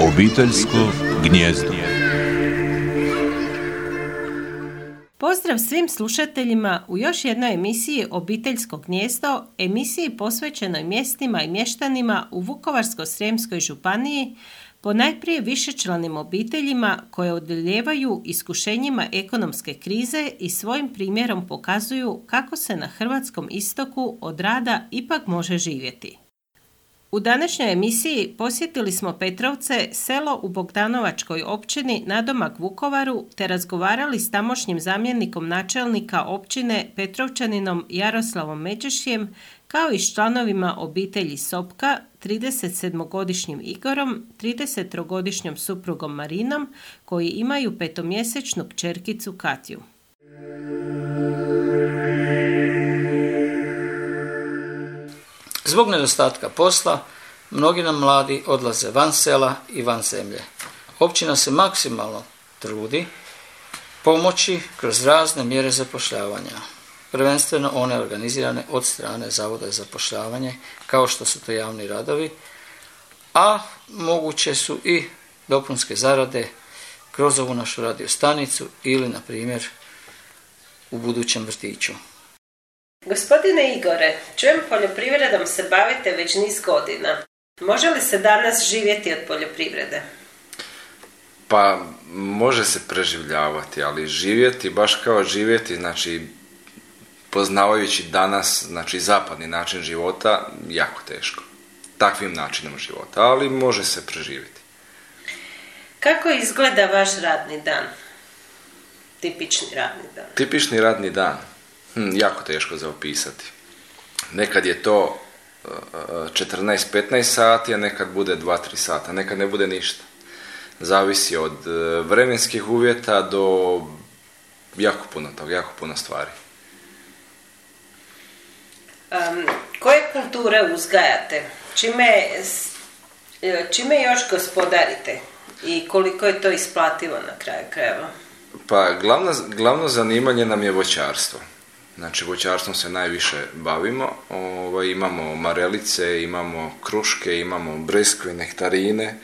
Obiteljsko gnjezdo. Pozdrav svim slušateljima u još jednoj emisiji Obiteljsko gnjezdo, emisiji posvećenoj mjestima i mještanima u Vukovarsko-srijemskoj županiji, po najprije višečlanim obiteljima koje odljevaju iskušenjima ekonomske krize i svojim primjerom pokazuju kako se na hrvatskom istoku od rada ipak može živjeti. U današnjoj emisiji posjetili smo Petrovce, selo u Bogdanovačkoj općini nadomak Vukovaru, te razgovarali s tamošnjim zamjenikom načelnika općine Petrovčaninom Jaroslavom Međešijem, kao i s članovima obitelji Sopka, 37-godišnjim Igorom, 33-godišnjom suprugom Marinom, koji imaju petomjesečnu kćerkicu Katju. Zbog nedostatka posla, mnogi nam mladi odlaze van sela i van zemlje. Općina se maksimalno trudi pomoći kroz razne mjere zapošljavanja, prvenstveno one organizirane od strane Zavoda za zapošljavanje, kao što su to javni radovi, a moguće su i dopunske zarade kroz ovu našu radiostanicu ili, na primjer, u budućem vrtiću. Gospodine Igore, čujem poljoprivredom se bavite već niz godina. Može li se danas živjeti od poljoprivrede? Pa može se preživljavati, ali živjeti, baš kao živjeti, znači poznavajući danas, znači zapadni način života, jako teško. Takvim načinom života, ali može se preživjeti. Kako izgleda vaš radni dan? Tipični radni dan. Tipični radni dan. Hm, jako teško za opisati. Nekad je to 14-15 sati, a nekad bude 2-3 sata, nekad ne bude ništa. Zavisi od e, vremenskih uvjeta do jako puno toga, jako puno stvari. Um, koje kulture uzgajate? Čime, e, čime još gospodarite? I koliko je to isplativo na kraju krajeva? Pa glavno, glavno zanimanje nam je voćarstvo. Znači voćarstvom se najviše bavimo. Ovaj, imamo marelice, imamo kruške, imamo breskve, nektarine.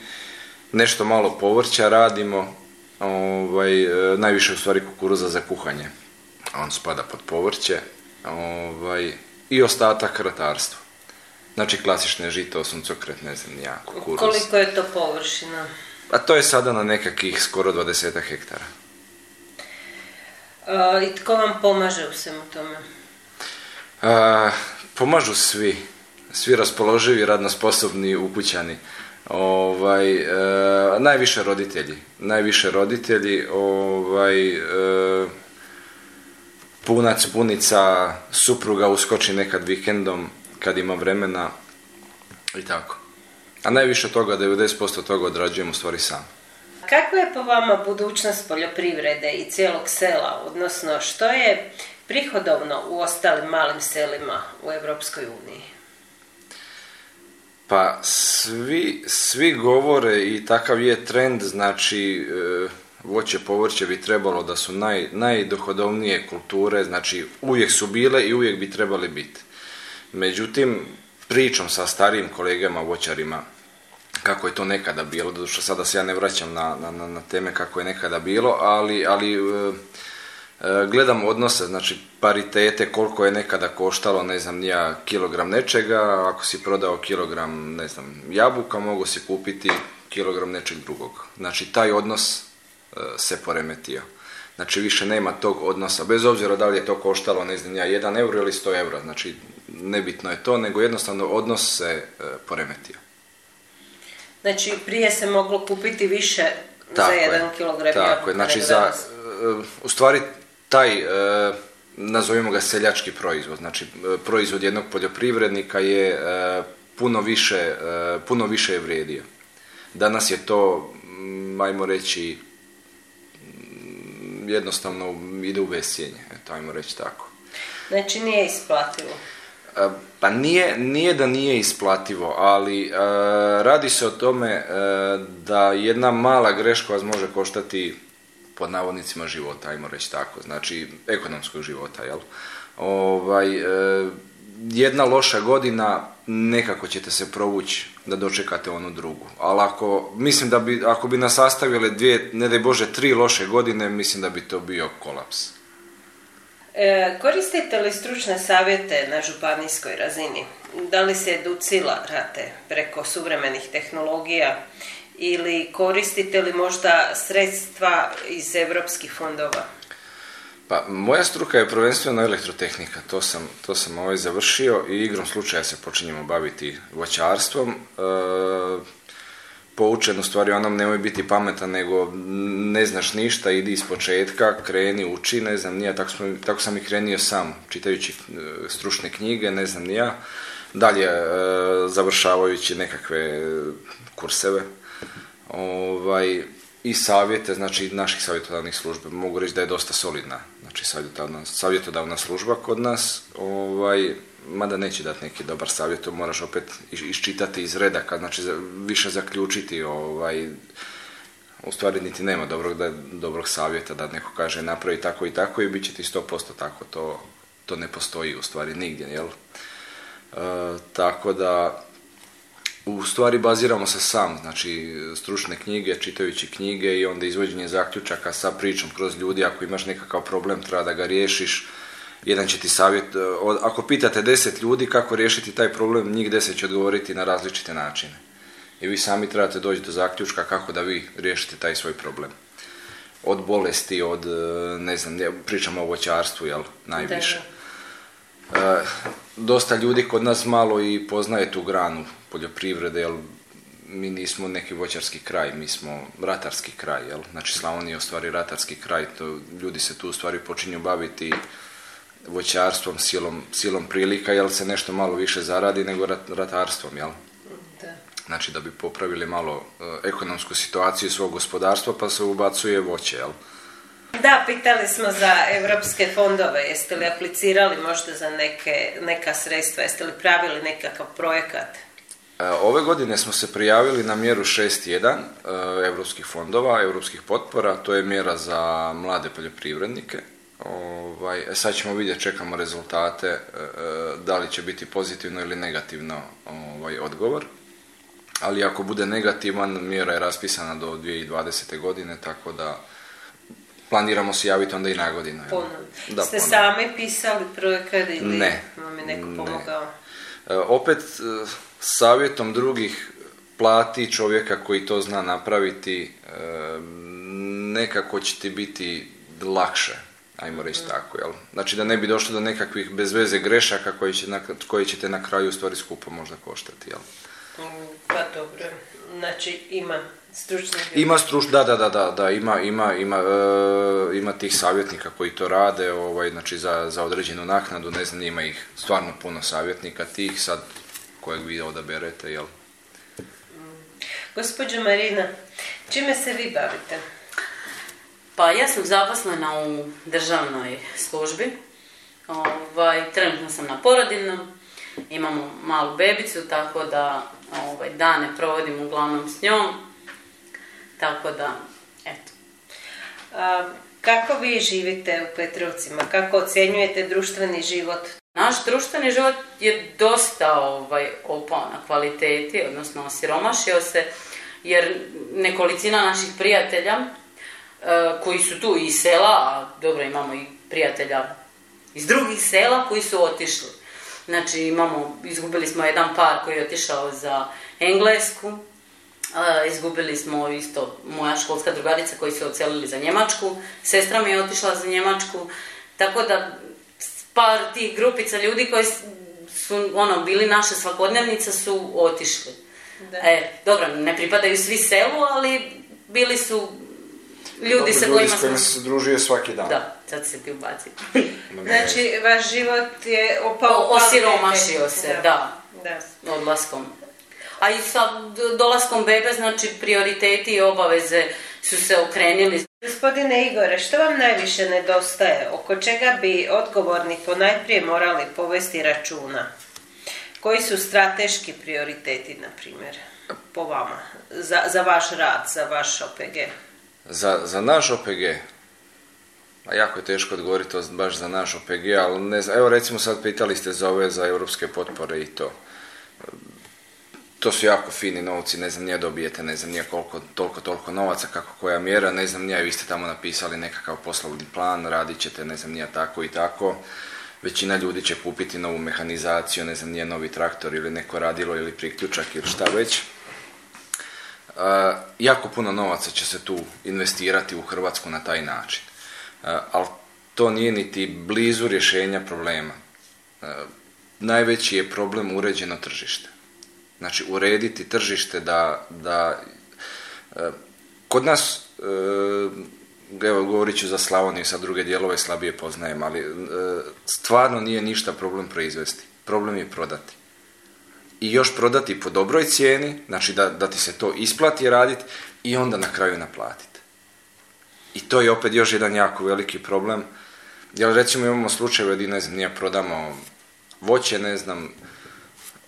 Nešto malo povrća radimo. Ovaj, e, najviše u stvari kukuruza za kuhanje. On spada pod povrće. Ovaj, I ostatak ratarstva. Znači klasične žito, suncokret, ne znam, ja, kukuruz. Koliko je to površina? A to je sada na nekakvih skoro 20 hektara. I tko vam pomaže u svemu tome? A, pomažu svi. Svi raspoloživi, radno sposobni ukućani. Ovaj, e, najviše roditelji. Najviše roditelji. Ovaj, e, punac, punica, supruga uskoči nekad vikendom kad ima vremena i tako. A najviše toga, 90% toga odrađujemo stvari sam. Kakva je po vama budućnost poljoprivrede i cijelog sela, odnosno što je prihodovno u ostalim malim selima u Europskoj uniji? Pa svi, svi govore i takav je trend, znači e, voće, povrće bi trebalo da su naj, najdohodovnije kulture, znači uvijek su bile i uvijek bi trebali biti. Međutim, pričom sa starijim kolegama voćarima kako je to nekada bilo, doduše sada se ja ne vraćam na, na, na teme kako je nekada bilo, ali, ali e, e, gledam odnose, znači paritete, koliko je nekada koštalo, ne znam, nija kilogram nečega, ako si prodao kilogram, ne znam, jabuka, mogu si kupiti kilogram nečeg drugog. Znači, taj odnos e, se poremetio. Znači, više nema tog odnosa, bez obzira da li je to koštalo, ne znam, ja, 1 euro ili 100 eura, znači, nebitno je to, nego jednostavno odnos se poremetio. Znači, prije se moglo kupiti više tako za jedan kilogram Tako je, znači za, e, u stvari taj, e, nazovimo ga seljački proizvod, znači e, proizvod jednog poljoprivrednika je puno više, puno više je vrijedio. Danas je to, ajmo reći, jednostavno ide u vesjenje, eto, ajmo reći tako. Znači nije isplativo. Pa nije, nije da nije isplativo, ali radi se o tome da jedna mala greška vas može koštati pod navodnicima života, ajmo reći tako, znači ekonomskog života, jel? Ovaj, jedna loša godina, nekako ćete se provući da dočekate onu drugu. Ali ako, mislim da bi, ako bi nas sastavile dvije, ne daj Bože, tri loše godine, mislim da bi to bio kolaps. E, koristite li stručne savjete na županijskoj razini? Da li se educirate preko suvremenih tehnologija ili koristite li možda sredstva iz europskih fondova? Pa, moja struka je prvenstveno elektrotehnika, to sam, to sam ovaj završio i igrom slučaja se počinjemo baviti voćarstvom. E, poučen u stvari onom nemoj biti pametan, nego ne znaš ništa, idi iz početka, kreni, uči, ne znam nija, tako, tako sam i krenio sam, čitajući e, stručne knjige, ne znam nija, dalje e, završavajući nekakve kurseve. Ovaj, i savjete, znači naših savjetodavnih službe. Mogu reći da je dosta solidna, znači savjetodavna, savjetodavna služba kod nas, ovaj, mada neće dati neki dobar savjet, to moraš opet iščitati iz redaka, znači više zaključiti, ovaj, u stvari niti nema dobrog, da, dobrog savjeta da neko kaže napravi tako i tako i bit će ti 100% tako, to, to ne postoji u stvari nigdje, jel? E, tako da u stvari baziramo se sam, znači stručne knjige, čitajući knjige i onda izvođenje zaključaka sa pričom kroz ljudi, ako imaš nekakav problem treba da ga riješiš, jedan će ti savjet, e, ako pitate deset ljudi kako riješiti taj problem, njih deset će odgovoriti na različite načine. I vi sami trebate doći do zaključka kako da vi riješite taj svoj problem. Od bolesti, od, e, ne znam, pričamo o voćarstvu, jel, najviše. E, dosta ljudi kod nas malo i poznaje tu granu poljoprivrede, jer mi nismo neki voćarski kraj, mi smo ratarski kraj, jel? Znači Slavonija je u stvari ratarski kraj, to ljudi se tu u stvari počinju baviti voćarstvom, silom, silom prilika, jel se nešto malo više zaradi nego ratarstvom, jel? Da. Znači da bi popravili malo e, ekonomsku situaciju svog gospodarstva, pa se ubacuje voće, jel? Da, pitali smo za evropske fondove. Jeste li aplicirali možda za neke, neka sredstva? Jeste li pravili nekakav projekat? E, ove godine smo se prijavili na mjeru 6.1 europskih fondova, europskih potpora. To je mjera za mlade poljoprivrednike. Ovaj, e, sad ćemo vidjeti, čekamo rezultate, e, da li će biti pozitivno ili negativno ovaj, odgovor. Ali ako bude negativan, mjera je raspisana do 2020. godine, tako da planiramo se javiti onda i na godinu. Da, Ste sami pisali projekat ili ne, vam je neko pomogao? E, opet, e, savjetom drugih plati čovjeka koji to zna napraviti, e, nekako će ti biti lakše, ajmo reći mm. tako, jel? Znači da ne bi došlo do nekakvih bezveze grešaka koji će, na, koji će te na kraju u stvari skupo možda koštati, jel? Mm, pa dobro, znači ima ima struč, da, da, da, da, ima, ima, ima, e, ima tih savjetnika koji to rade, ovaj, znači za, za određenu naknadu, ne znam, ima ih stvarno puno savjetnika tih, sad kojeg vi odaberete, jel? Gospođo Marina, čime se vi bavite? Pa ja sam zaposlena u državnoj službi, ovaj, trenutno sam na porodiljnom, imamo malu bebicu, tako da ovaj, dane provodim uglavnom s njom, tako da, eto. kako vi živite u Petrovcima? Kako ocjenjujete društveni život? Naš društveni život je dosta ovaj, opao na kvaliteti, odnosno osiromašio se, jer nekolicina naših prijatelja koji su tu iz sela, a dobro imamo i prijatelja iz drugih sela koji su otišli. Znači imamo, izgubili smo jedan par koji je otišao za Englesku, izgubili smo isto moja školska drugarica koji su ocelili za Njemačku, sestra mi je otišla za Njemačku, tako da par tih grupica ljudi koji su ono, bili naše svakodnevnice su otišli. Da. E, dobro, ne pripadaju svi selu, ali bili su ljudi sa kojima, kojima se družio svaki dan. Da, sad se ti ubaci. znači, vaš život je opao... osiromašio se, da. da. Odlaskom a i sa dolaskom bebe, znači prioriteti i obaveze su se okrenili. Gospodine Igore, što vam najviše nedostaje? Oko čega bi odgovorni ponajprije morali povesti računa? Koji su strateški prioriteti, na primjer, po vama, za, za vaš rad, za vaš OPG? Za, za naš OPG? A jako je teško odgovoriti baš za naš OPG, ali ne znam, evo recimo sad pitali ste za ove za europske potpore i to. To su jako fini novci, ne znam nije dobijete, ne znam nije koliko, toliko, toliko novaca, kako koja mjera, ne znam nije, vi ste tamo napisali nekakav poslovni plan, radit ćete, ne znam nije tako i tako. Većina ljudi će kupiti novu mehanizaciju, ne znam nije novi traktor ili neko radilo ili priključak ili šta već. Jako puno novaca će se tu investirati u Hrvatsku na taj način. ali to nije niti blizu rješenja problema. najveći je problem uređeno tržište. Znači urediti tržište da, da e, kod nas, e, evo govorit ću za Slavoniju, sa druge dijelove slabije poznajem, ali e, stvarno nije ništa problem proizvesti. Problem je prodati. I još prodati po dobroj cijeni, znači da, da ti se to isplati raditi i onda na kraju naplatiti. I to je opet još jedan jako veliki problem. Jer recimo imamo slučajeve gdje ne znam, nije prodamo voće, ne znam,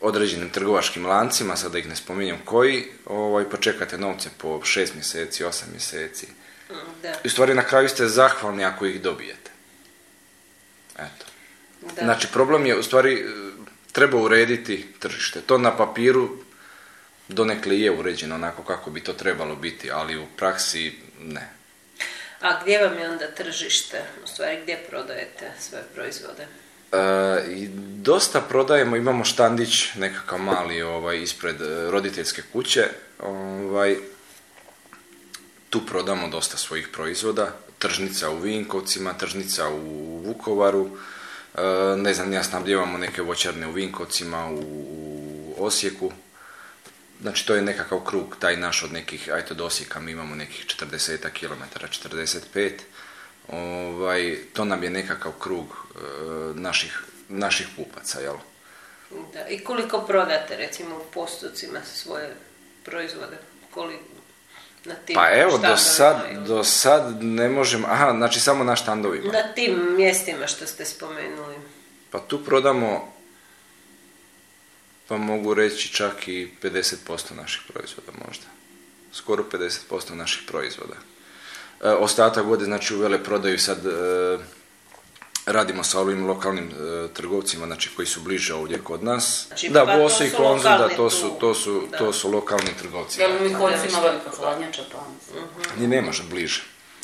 određenim trgovačkim lancima, sada ih ne spominjem koji, ovaj, pa čekate novce po šest mjeseci, osam mjeseci. Da. I u stvari na kraju ste zahvalni ako ih dobijete. Eto. Da. Znači problem je, u stvari, treba urediti tržište. To na papiru donekle je uređeno onako kako bi to trebalo biti, ali u praksi ne. A gdje vam je onda tržište? U stvari gdje prodajete svoje proizvode? E, I dosta prodajemo, imamo štandić nekakav mali ovaj, ispred e, roditeljske kuće. Ovaj, tu prodamo dosta svojih proizvoda. Tržnica u Vinkovcima, tržnica u Vukovaru. E, ne znam, ja snabdjevamo neke voćarne u Vinkovcima, u Osijeku. Znači, to je nekakav krug, taj naš od nekih, ajte do Osijeka, mi imamo nekih 40 km, 45 ovaj, to nam je nekakav krug e, naših, naših kupaca, jel? Da, i koliko prodate, recimo, u postocima svoje proizvode? Koliko, na tim pa evo, do sad, do sad ne možemo, aha, znači samo na štandovima. Na tim mjestima što ste spomenuli. Pa tu prodamo, pa mogu reći čak i 50% naših proizvoda možda. Skoro 50% naših proizvoda. E, ostatak vode znači u vele prodaju sad e, radimo sa ovim lokalnim e, trgovcima znači koji su bliže ovdje kod nas. Znači, da, pa Boso i Konzum, da, to su, to su, to su lokalni trgovci. Jel mi ima velika hladnjača pa? uh Ni ne može bliže.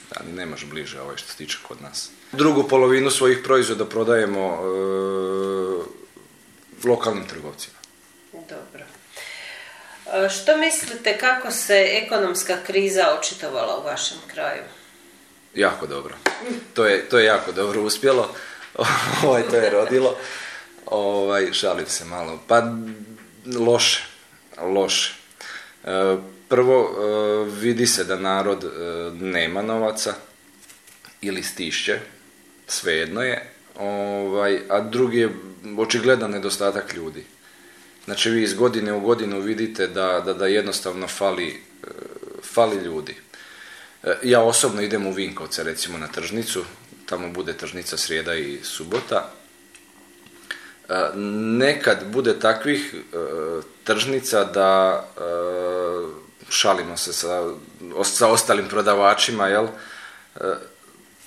Da, ni ne može bliže ovaj što se tiče kod nas. Drugu polovinu svojih proizvoda prodajemo lokalnim trgovcima. Dobro. Što mislite kako se ekonomska kriza očitovala u vašem kraju? Jako dobro. To je, to je jako dobro uspjelo. ovaj, to je rodilo. Ovaj, šalim se malo. Pa loše. Loše. E, prvo, e, vidi se da narod e, nema novaca ili stišće, svejedno je. Ovaj, a drugi je očigledan nedostatak ljudi. Znači vi iz godine u godinu vidite da, da, da jednostavno fali, fali ljudi. E, ja osobno idem u Vinkovce recimo na tržnicu, tamo bude tržnica srijeda i subota. E, nekad bude takvih tržnica da šalimo se sa, sa ostalim prodavačima, jel?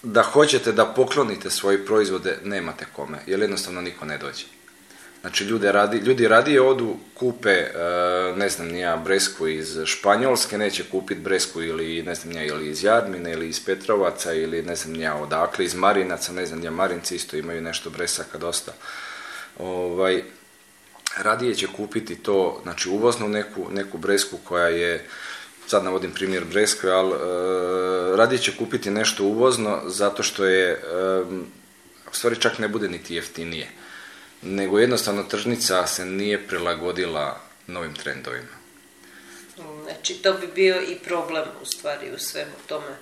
da hoćete da poklonite svoje proizvode, nemate kome, jer jednostavno niko ne dođe. Znači ljudi, radi, ljudi radije odu, kupe, e, ne znam nija, bresku iz Španjolske, neće kupiti bresku ili ne znam nija, ili iz Jarmine ili iz Petrovaca ili ne znam nija odakle, iz Marinaca, ne znam nija, Marinci isto imaju nešto bresaka dosta. Ovaj, radije će kupiti to, znači uvoznu neku, neku bresku koja je, sad navodim primjer breske, ali e, radije će kupiti nešto uvozno zato što je, e, u stvari čak ne bude niti jeftinije nego jednostavno tržnica se nije prilagodila novim trendovima. Znači, to bi bio i problem u stvari u svemu tome.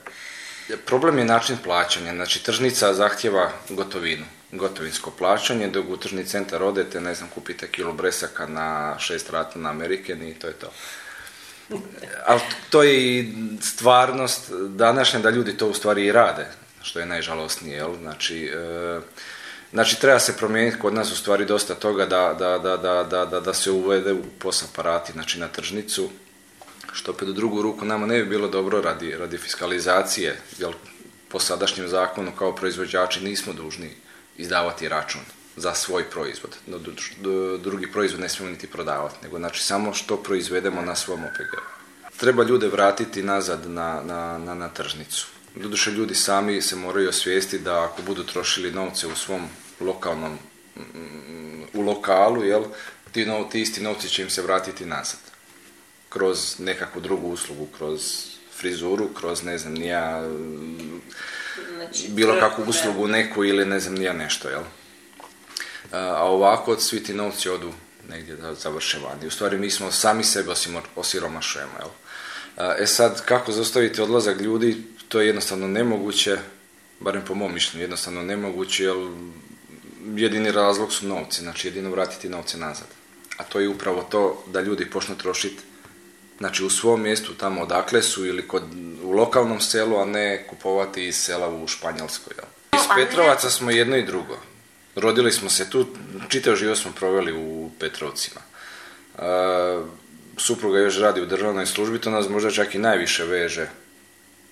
Problem je način plaćanja. Znači, tržnica zahtjeva gotovinu, gotovinsko plaćanje, dok u tržni centar odete, ne znam, kupite kilo bresaka na šest rata na Amerike i to je to. Ali to je i stvarnost današnja da ljudi to u stvari i rade, što je najžalosnije, jel? Znači, e, Znači, treba se promijeniti kod nas u stvari dosta toga da, da, da, da, da se uvede u POS aparati, znači na tržnicu, što opet u drugu ruku nama ne bi bilo dobro radi, radi fiskalizacije, jer po sadašnjem zakonu kao proizvođači nismo dužni izdavati račun za svoj proizvod. No, drugi proizvod ne smijemo niti prodavati, nego znači samo što proizvedemo na svom OPG. Treba ljude vratiti nazad na, na, na, na tržnicu. Doduše ljudi sami se moraju osvijestiti da ako budu trošili novce u svom lokalnom, mm, u lokalu, jel, ti, no, ti isti novci će im se vratiti nazad. Kroz nekakvu drugu uslugu, kroz frizuru, kroz ne znam, nija znači, bilo kakvu uslugu neku ili ne znam, nija nešto, jel? A ovako svi ti novci odu negdje da završe vani. U stvari mi smo sami sebe osiromašujemo, jel? E sad, kako zaustaviti odlazak ljudi, to je jednostavno nemoguće, barem po mom mišljenju, jednostavno nemoguće, jer jedini razlog su novci, znači jedino vratiti novce nazad. A to je upravo to da ljudi počnu trošiti znači u svom mjestu tamo odakle su ili kod, u lokalnom selu, a ne kupovati iz sela u Španjolskoj. Jel? Iz Petrovaca smo jedno i drugo. Rodili smo se tu, čitav život smo proveli u Petrovcima. E, supruga još radi u državnoj službi, to nas možda čak i najviše veže.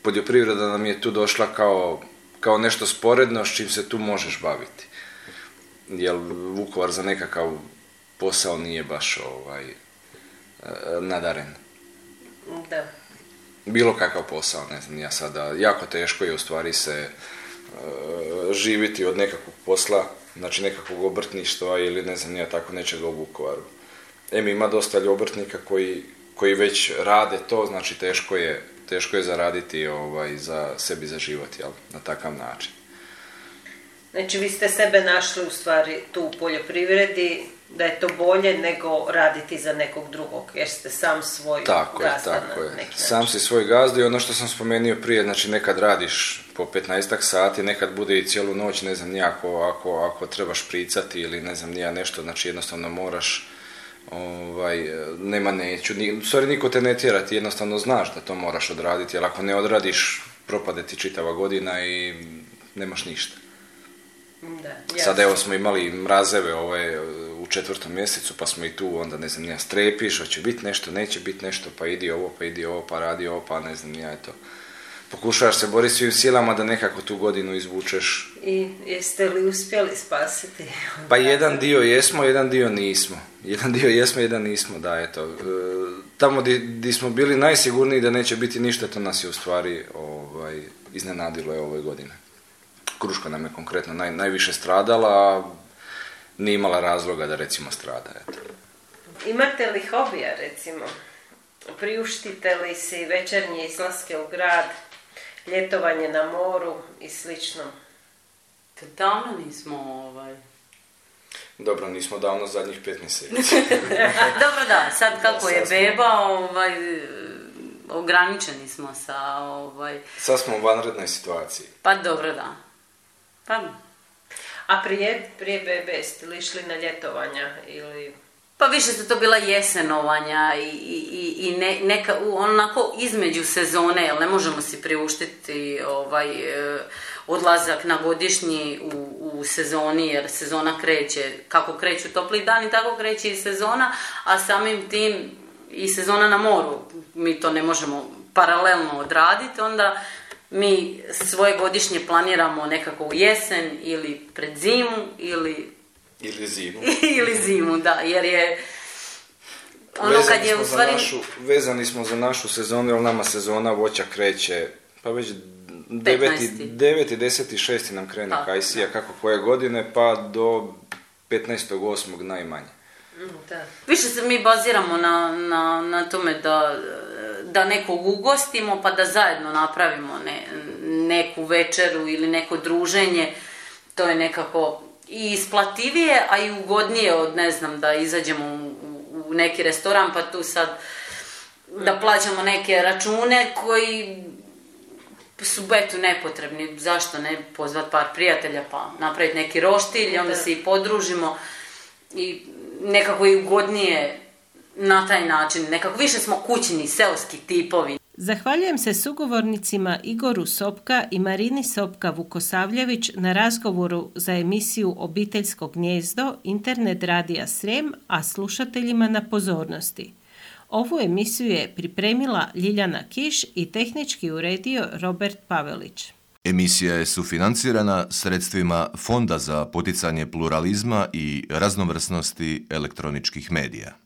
Poljoprivreda nam je tu došla kao, kao nešto sporedno s čim se tu možeš baviti. Jer Vukovar za nekakav posao nije baš ovaj, e, nadaren. Da. Bilo kakav posao, ne znam, ja sada, jako teško je u stvari se e, živiti od nekakvog posla, znači nekakvog obrtništva ili ne znam, ja tako nečega u Vukovaru. Em ima dosta obrtnika koji, koji već rade to, znači teško je, teško je zaraditi ovaj, za sebi za život, jel, na takav način. Znači vi ste sebe našli u stvari tu u poljoprivredi, da je to bolje nego raditi za nekog drugog, jer ste sam svoj tako gazda je, tako je. Sam si svoj gazda i ono što sam spomenuo prije, znači nekad radiš po 15 sati, nekad bude i cijelu noć, ne znam nijako, ako, ako trebaš pricati ili ne znam nija nešto, znači jednostavno moraš ovaj, nema neću, u stvari niko te ne tjera, ti jednostavno znaš da to moraš odraditi, jer ako ne odradiš, propade ti čitava godina i nemaš ništa. Da, Sad evo smo imali mrazeve ove u četvrtom mjesecu pa smo i tu onda ne znam nija strepiš, hoće biti nešto, neće biti nešto, pa idi ovo, pa idi ovo, pa radi ovo, pa ne znam nija to. Pokušavaš se boriti svim silama da nekako tu godinu izvučeš. I jeste li uspjeli spasiti? Pa jedan dio jesmo, jedan dio nismo. Jedan dio jesmo, jedan nismo, da, eto. E, tamo di, smo bili najsigurniji da neće biti ništa, to nas je u stvari ovaj, iznenadilo je ove godine. Kruška nam je konkretno naj, najviše stradala, a nije imala razloga da recimo strada. Eto. Imate li hobija recimo? Priuštite li si večernje izlaske u grad, ljetovanje na moru i slično? Davno nismo ovaj... Dobro, nismo davno zadnjih pet mjeseci. Dobro, da, sad kako je beba, ovaj, ograničeni smo sa... Ovaj... Sad smo u vanrednoj situaciji. Pa dobro, da. Pa... A prije, prije bebe ste li išli na ljetovanja ili... Pa više su to bila jesenovanja i, i, i ne, neka, onako između sezone, jer ne možemo si priuštiti ovaj, e, odlazak na godišnji u, u sezoni, jer sezona kreće, kako kreću topli dani, tako kreće i sezona, a samim tim i sezona na moru, mi to ne možemo paralelno odraditi, onda mi svoje godišnje planiramo nekako u jesen ili pred zimu ili... Ili zimu. ili zimu, da, jer je... Ono vezani kad je u stvari... Našu, vezani smo za našu sezonu, jer nama sezona voća kreće, pa već 9. 9. 10. 6. nam krene pa, kajsija, kako koje godine, pa do 15. najmanje. Mm, da. Više se mi baziramo na, na, na tome da da nekog ugostimo pa da zajedno napravimo ne, neku večeru ili neko druženje, to je nekako i isplativije, a i ugodnije od ne znam da izađemo u, u neki restoran pa tu sad da plaćamo neke račune koji su betu nepotrebni, zašto ne pozvat par prijatelja pa napraviti neki roštilj, onda se i podružimo i nekako i ugodnije na taj način. Nekako više smo kućni, seoski tipovi. Zahvaljujem se sugovornicima Igoru Sopka i Marini Sopka Vukosavljević na razgovoru za emisiju Obiteljsko gnjezdo Internet radija Srem, a slušateljima na pozornosti. Ovu emisiju je pripremila Ljiljana Kiš i tehnički uredio Robert Pavelić. Emisija je sufinancirana sredstvima Fonda za poticanje pluralizma i raznovrsnosti elektroničkih medija.